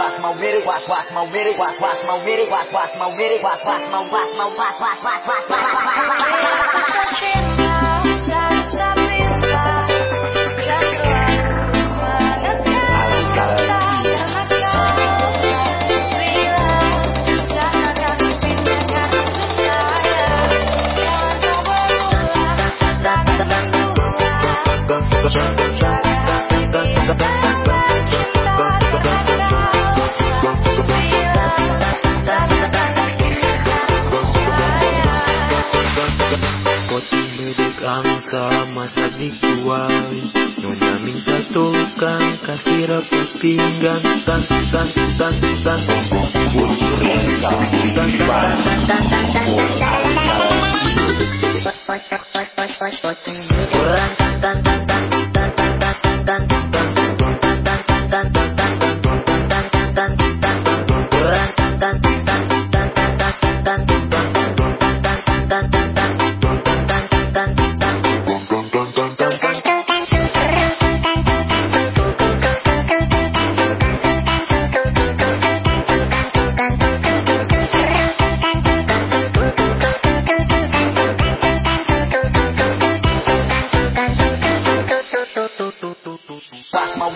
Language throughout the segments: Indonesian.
quack mau miri quack quack mau miri quack quack mau miri quack quack mau miri quack Thank you. Kama sazikuwai Nyonya minta tukang Kasih reput pinggang Tan tan tan tan Potong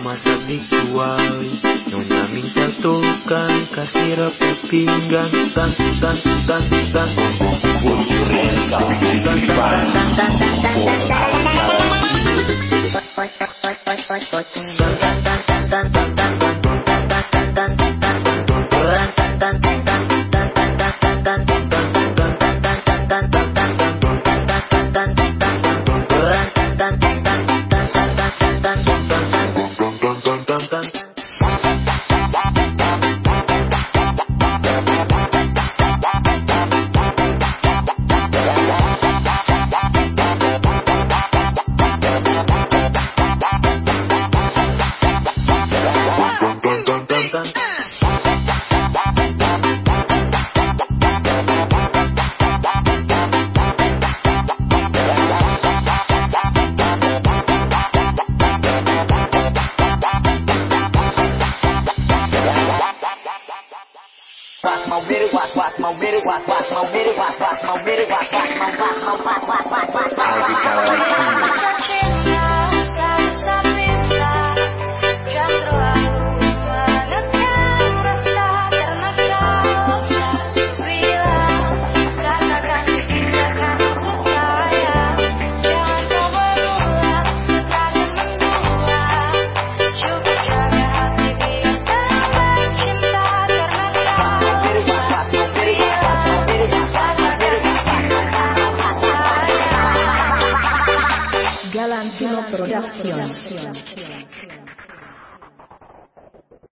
mata dikuali Nyonya minta tukang kasih rapi pinggang Tan, tan, tan, tan Tan, tan, tan, tan, tan dun, dun. dun. rock my witty, rock, rock my witty, rock, rock my witty, rock, rock my witty, rock, rock my, rock my, rock my. Corazón.